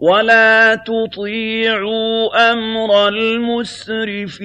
وَلَا تُطِيعُوا أَمْرَ الْمُسْرِفِينَ